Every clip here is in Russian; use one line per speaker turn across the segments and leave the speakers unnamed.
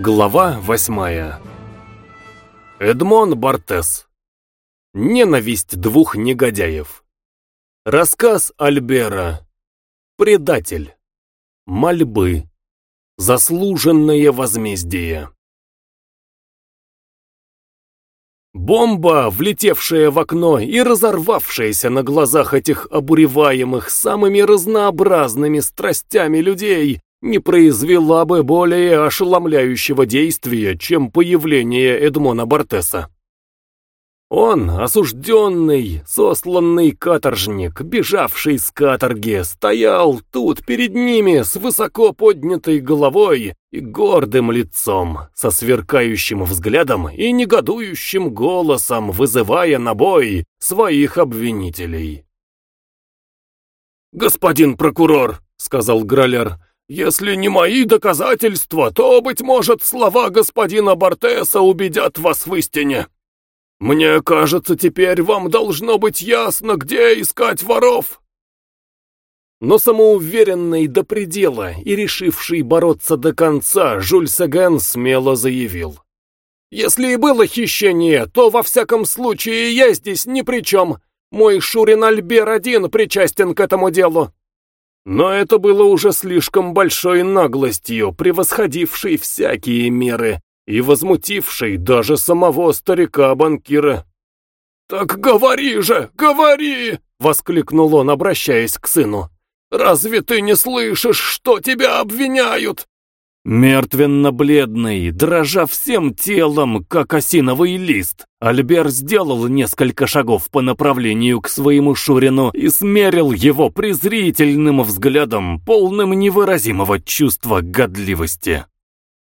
Глава восьмая. Эдмон Бартес. Ненависть двух негодяев. Рассказ Альбера. Предатель. Мольбы. Заслуженное возмездие. Бомба, влетевшая в окно и разорвавшаяся на глазах этих обуреваемых самыми разнообразными страстями людей, не произвела бы более ошеломляющего действия, чем появление Эдмона Бартеса. Он, осужденный, сосланный каторжник, бежавший с каторги, стоял тут перед ними с высоко поднятой головой и гордым лицом, со сверкающим взглядом и негодующим голосом, вызывая на бой своих обвинителей. «Господин прокурор», — сказал Граляр, — «если не мои доказательства, то, быть может, слова господина Бартеса убедят вас в истине». «Мне кажется, теперь вам должно быть ясно, где искать воров!» Но самоуверенный до предела и решивший бороться до конца, Жюль Сеген смело заявил. «Если и было хищение, то во всяком случае я здесь ни при чем. Мой Шурин Альбер один причастен к этому делу». Но это было уже слишком большой наглостью, превосходившей всякие меры, и возмутивший даже самого старика-банкира. «Так говори же, говори!» — воскликнул он, обращаясь к сыну. «Разве ты не слышишь, что тебя обвиняют?» Мертвенно-бледный, дрожа всем телом, как осиновый лист, Альбер сделал несколько шагов по направлению к своему Шурину и смерил его презрительным взглядом, полным невыразимого чувства годливости.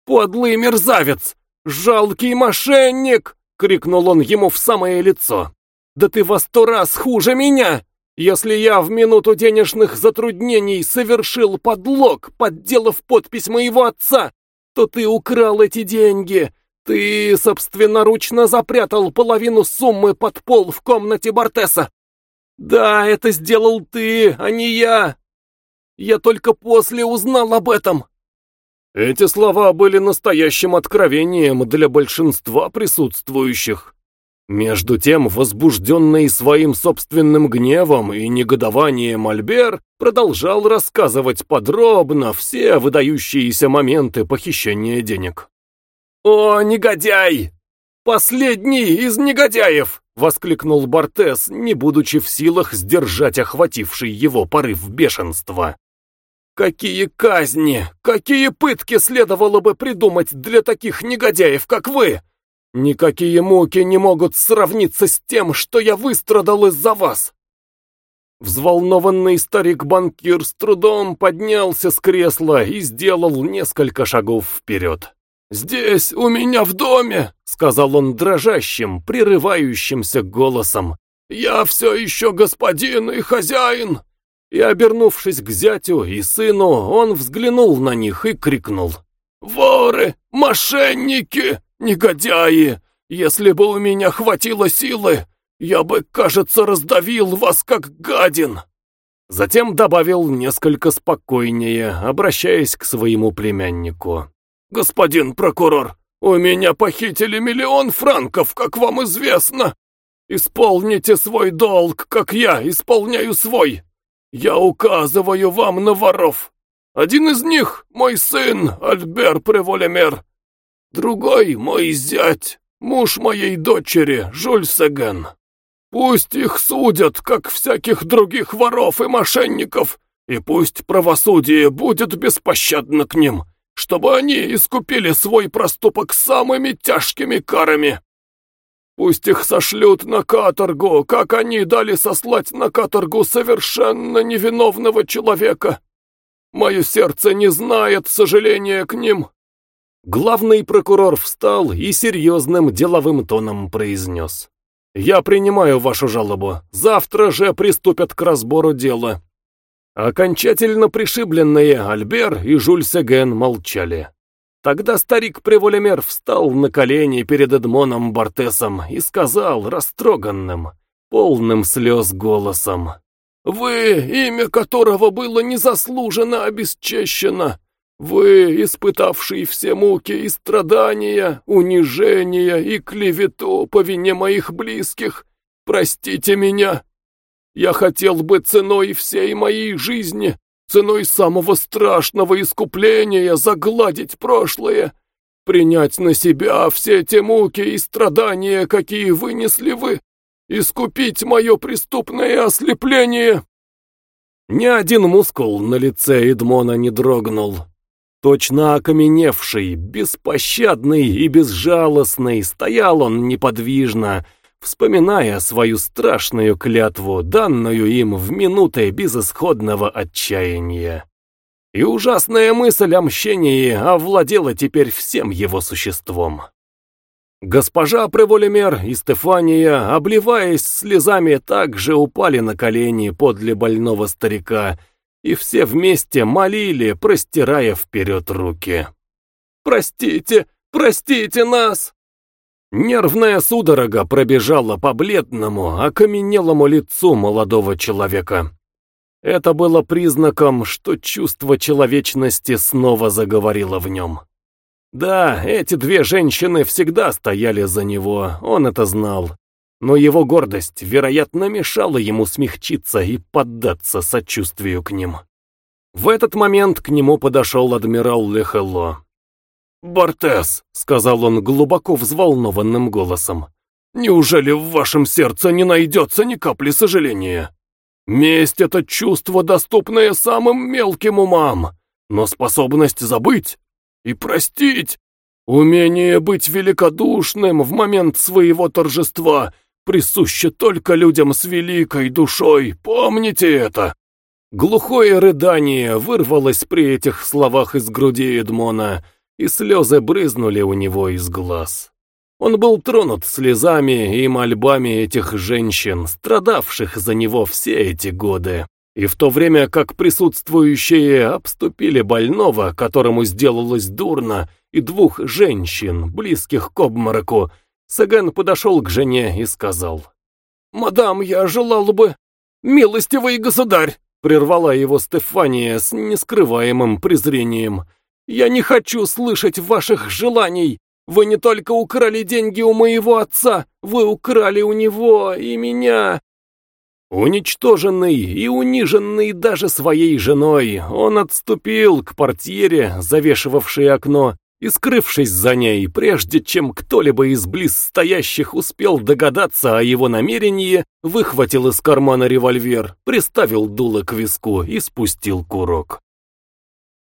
«Подлый мерзавец! Жалкий мошенник!» — крикнул он ему в самое лицо. «Да ты во сто раз хуже меня! Если я в минуту денежных затруднений совершил подлог, подделав подпись моего отца, то ты украл эти деньги!» Ты собственноручно запрятал половину суммы под пол в комнате Бартеса. Да, это сделал ты, а не я. Я только после узнал об этом. Эти слова были настоящим откровением для большинства присутствующих. Между тем, возбужденный своим собственным гневом и негодованием Альбер продолжал рассказывать подробно все выдающиеся моменты похищения денег. «О, негодяй! Последний из негодяев!» — воскликнул Бортес, не будучи в силах сдержать охвативший его порыв бешенства. Какие казни, какие пытки следовало бы придумать для таких негодяев, как вы! Никакие муки не могут сравниться с тем, что я выстрадал из-за вас!» Взволнованный старик-банкир с трудом поднялся с кресла и сделал несколько шагов вперед. «Здесь, у меня в доме», — сказал он дрожащим, прерывающимся голосом, — «я все еще господин и хозяин, и, обернувшись к зятю и сыну, он взглянул на них и крикнул. «Воры! Мошенники! Негодяи! Если бы у меня хватило силы, я бы, кажется, раздавил вас как гадин!» Затем добавил несколько спокойнее, обращаясь к своему племяннику. «Господин прокурор, у меня похитили миллион франков, как вам известно. Исполните свой долг, как я исполняю свой. Я указываю вам на воров. Один из них — мой сын, Альбер Преволемер. Другой — мой зять, муж моей дочери, Жюль Сеген. Пусть их судят, как всяких других воров и мошенников, и пусть правосудие будет беспощадно к ним, чтобы они искупили свой проступок самыми тяжкими карами. Пусть их сошлют на каторгу, как они дали сослать на каторгу совершенно невиновного человека. Мое сердце не знает сожаления к ним». Главный прокурор встал и серьезным деловым тоном произнес. «Я принимаю вашу жалобу. Завтра же приступят к разбору дела». Окончательно пришибленные Альбер и Жюль Сеген молчали. Тогда старик Преволемер встал на колени перед Эдмоном Бартесом и сказал растроганным, полным слез голосом, «Вы, имя которого было незаслуженно обесчещено, Вы, испытавший все муки и страдания, унижения и клевету по вине моих близких, простите меня. Я хотел бы ценой всей моей жизни, ценой самого страшного искупления загладить прошлое, принять на себя все те муки и страдания, какие вынесли вы, искупить мое преступное ослепление. Ни один мускул на лице Эдмона не дрогнул. Точно окаменевший, беспощадный и безжалостный, стоял он неподвижно, вспоминая свою страшную клятву, данную им в минуты безысходного отчаяния. И ужасная мысль о мщении овладела теперь всем его существом. Госпожа Преволемер и Стефания, обливаясь слезами, также упали на колени подле больного старика, и все вместе молили, простирая вперед руки. «Простите, простите нас!» Нервная судорога пробежала по бледному, окаменелому лицу молодого человека. Это было признаком, что чувство человечности снова заговорило в нем. Да, эти две женщины всегда стояли за него, он это знал. Но его гордость, вероятно, мешала ему смягчиться и поддаться сочувствию к ним. В этот момент к нему подошел адмирал Лехело. «Бортес», — сказал он глубоко взволнованным голосом, — «неужели в вашем сердце не найдется ни капли сожаления? Месть — это чувство, доступное самым мелким умам, но способность забыть и простить, умение быть великодушным в момент своего торжества присуще только людям с великой душой, помните это!» Глухое рыдание вырвалось при этих словах из груди Эдмона, и слезы брызнули у него из глаз. Он был тронут слезами и мольбами этих женщин, страдавших за него все эти годы. И в то время как присутствующие обступили больного, которому сделалось дурно, и двух женщин, близких к обмороку, Саган подошел к жене и сказал, «Мадам, я желал бы... Милостивый государь!» Прервала его Стефания с нескрываемым презрением. Я не хочу слышать ваших желаний. Вы не только украли деньги у моего отца, вы украли у него и меня. Уничтоженный и униженный даже своей женой, он отступил к портьере, завешивавшей окно, и, скрывшись за ней, прежде чем кто-либо из близ стоящих успел догадаться о его намерении, выхватил из кармана револьвер, приставил дуло к виску и спустил курок.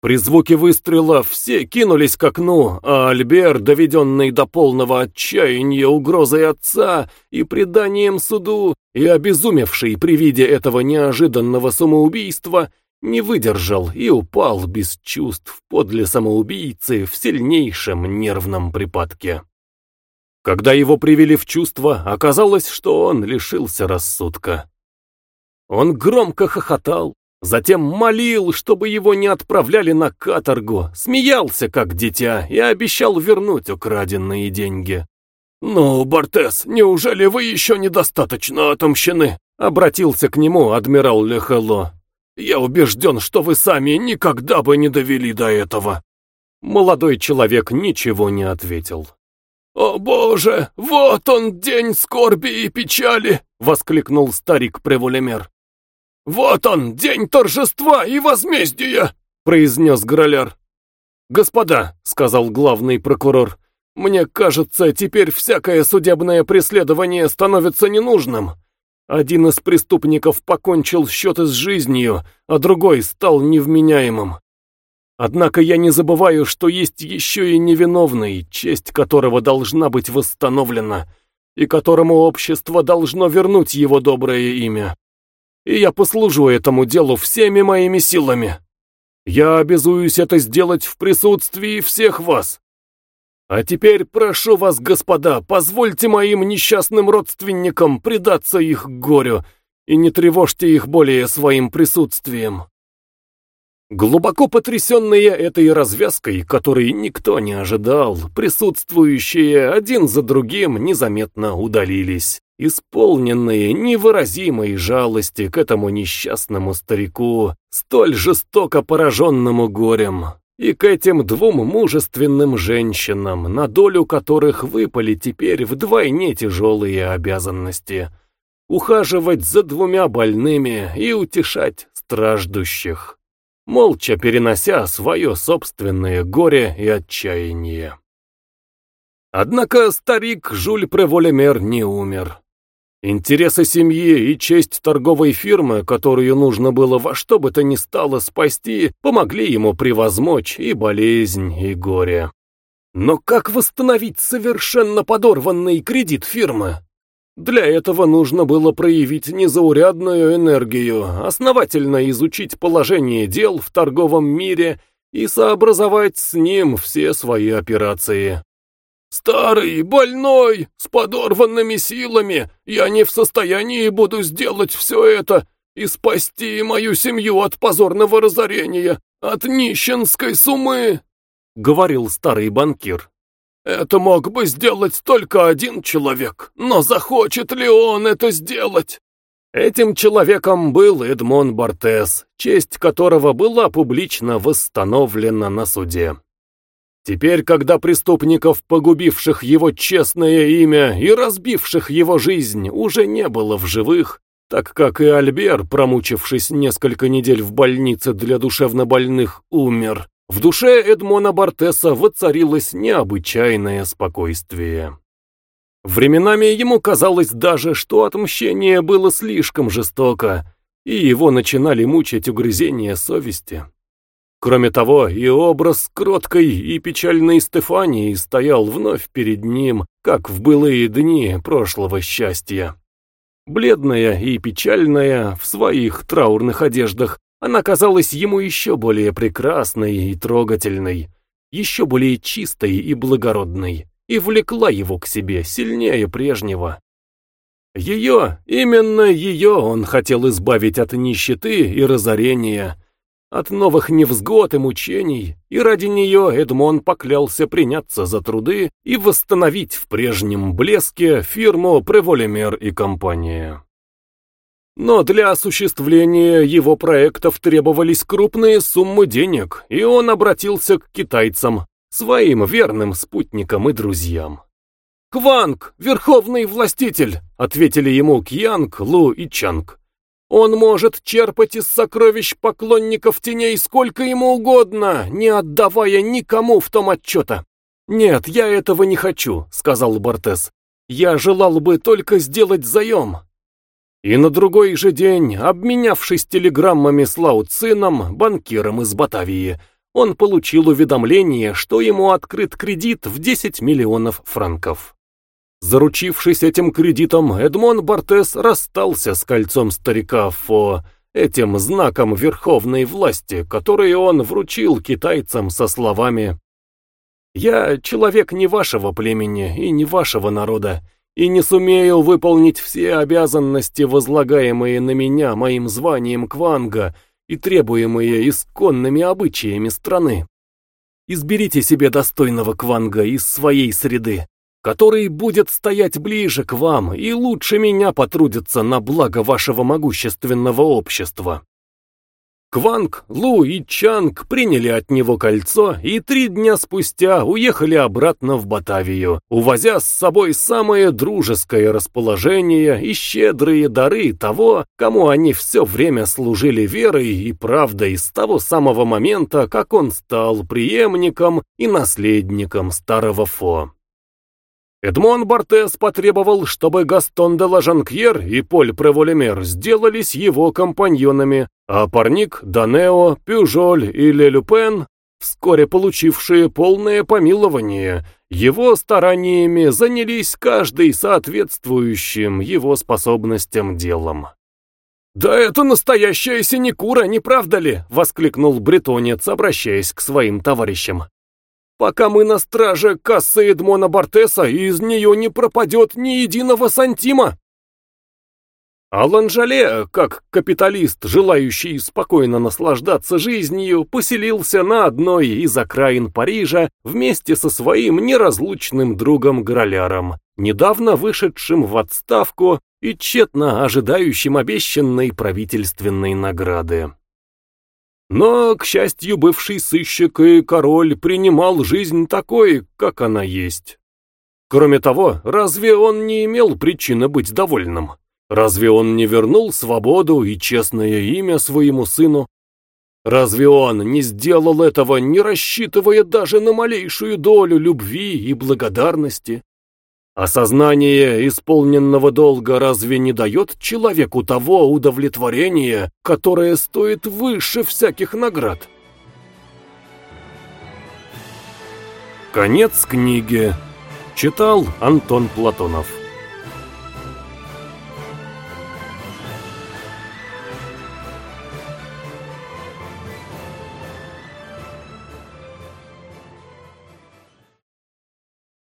При звуке выстрела все кинулись к окну, а Альбер, доведенный до полного отчаяния угрозой отца и преданием суду, и обезумевший при виде этого неожиданного самоубийства, не выдержал и упал без чувств подле самоубийцы в сильнейшем нервном припадке. Когда его привели в чувство, оказалось, что он лишился рассудка. Он громко хохотал, Затем молил, чтобы его не отправляли на каторгу, смеялся как дитя и обещал вернуть украденные деньги. «Ну, Бортес, неужели вы еще недостаточно отомщены?» Обратился к нему адмирал Лехело. «Я убежден, что вы сами никогда бы не довели до этого». Молодой человек ничего не ответил. «О боже, вот он, день скорби и печали!» — воскликнул старик Преволемер. «Вот он, день торжества и возмездия!» — произнес Граляр. «Господа», — сказал главный прокурор, — «мне кажется, теперь всякое судебное преследование становится ненужным. Один из преступников покончил счеты с жизнью, а другой стал невменяемым. Однако я не забываю, что есть еще и невиновный, честь которого должна быть восстановлена, и которому общество должно вернуть его доброе имя и я послужу этому делу всеми моими силами. Я обязуюсь это сделать в присутствии всех вас. А теперь прошу вас, господа, позвольте моим несчастным родственникам предаться их горю и не тревожьте их более своим присутствием. Глубоко потрясенные этой развязкой, которой никто не ожидал, присутствующие один за другим незаметно удалились исполненные невыразимой жалости к этому несчастному старику, столь жестоко пораженному горем, и к этим двум мужественным женщинам, на долю которых выпали теперь вдвойне тяжелые обязанности — ухаживать за двумя больными и утешать страждущих, молча перенося свое собственное горе и отчаяние. Однако старик Жюль Преволемер не умер. Интересы семьи и честь торговой фирмы, которую нужно было во что бы то ни стало спасти, помогли ему превозмочь и болезнь, и горе. Но как восстановить совершенно подорванный кредит фирмы? Для этого нужно было проявить незаурядную энергию, основательно изучить положение дел в торговом мире и сообразовать с ним все свои операции. «Старый, больной, с подорванными силами, я не в состоянии буду сделать все это и спасти мою семью от позорного разорения, от нищенской сумы», — говорил старый банкир. «Это мог бы сделать только один человек, но захочет ли он это сделать?» Этим человеком был Эдмон Бортес, честь которого была публично восстановлена на суде. Теперь, когда преступников, погубивших его честное имя и разбивших его жизнь, уже не было в живых, так как и Альбер, промучившись несколько недель в больнице для душевнобольных, умер, в душе Эдмона Бартеса воцарилось необычайное спокойствие. Временами ему казалось даже, что отмщение было слишком жестоко, и его начинали мучить угрызения совести. Кроме того, и образ кроткой и печальной Стефании стоял вновь перед ним, как в былые дни прошлого счастья. Бледная и печальная, в своих траурных одеждах, она казалась ему еще более прекрасной и трогательной, еще более чистой и благородной, и влекла его к себе сильнее прежнего. Ее, именно ее он хотел избавить от нищеты и разорения, от новых невзгод и мучений, и ради нее Эдмон поклялся приняться за труды и восстановить в прежнем блеске фирму Преволемер и компания. Но для осуществления его проектов требовались крупные суммы денег, и он обратился к китайцам, своим верным спутникам и друзьям. «Кванг, верховный властитель!» — ответили ему Кьянг, Лу и Чанг. Он может черпать из сокровищ поклонников теней сколько ему угодно, не отдавая никому в том отчета. «Нет, я этого не хочу», — сказал Бортес. «Я желал бы только сделать заем». И на другой же день, обменявшись телеграммами с Лауцином, банкиром из Батавии, он получил уведомление, что ему открыт кредит в 10 миллионов франков. Заручившись этим кредитом, Эдмон Бортес расстался с кольцом старика Фо, этим знаком верховной власти, который он вручил китайцам со словами «Я человек не вашего племени и не вашего народа, и не сумею выполнить все обязанности, возлагаемые на меня моим званием Кванга и требуемые исконными обычаями страны. Изберите себе достойного Кванга из своей среды, который будет стоять ближе к вам и лучше меня потрудится на благо вашего могущественного общества. Кванг, Лу и Чанг приняли от него кольцо и три дня спустя уехали обратно в Батавию, увозя с собой самое дружеское расположение и щедрые дары того, кому они все время служили верой и правдой с того самого момента, как он стал преемником и наследником старого Фо. Эдмон Бартес потребовал, чтобы Гастон де Лажанкьер и Поль Преволемер сделались его компаньонами, а парник, Данео, Пюжоль и Лелюпен, вскоре получившие полное помилование, его стараниями занялись каждый соответствующим его способностям делом. «Да это настоящая синекура, не правда ли?» — воскликнул бретонец, обращаясь к своим товарищам. Пока мы на страже кассы Эдмона Бартеса, из нее не пропадет ни единого сантима. Алан Жале, как капиталист, желающий спокойно наслаждаться жизнью, поселился на одной из окраин Парижа вместе со своим неразлучным другом Граляром, недавно вышедшим в отставку и тщетно ожидающим обещанной правительственной награды. Но, к счастью, бывший сыщик и король принимал жизнь такой, как она есть. Кроме того, разве он не имел причины быть довольным? Разве он не вернул свободу и честное имя своему сыну? Разве он не сделал этого, не рассчитывая даже на малейшую долю любви и благодарности? Осознание исполненного долга разве не дает человеку того удовлетворения, которое стоит выше всяких наград? Конец книги. Читал Антон Платонов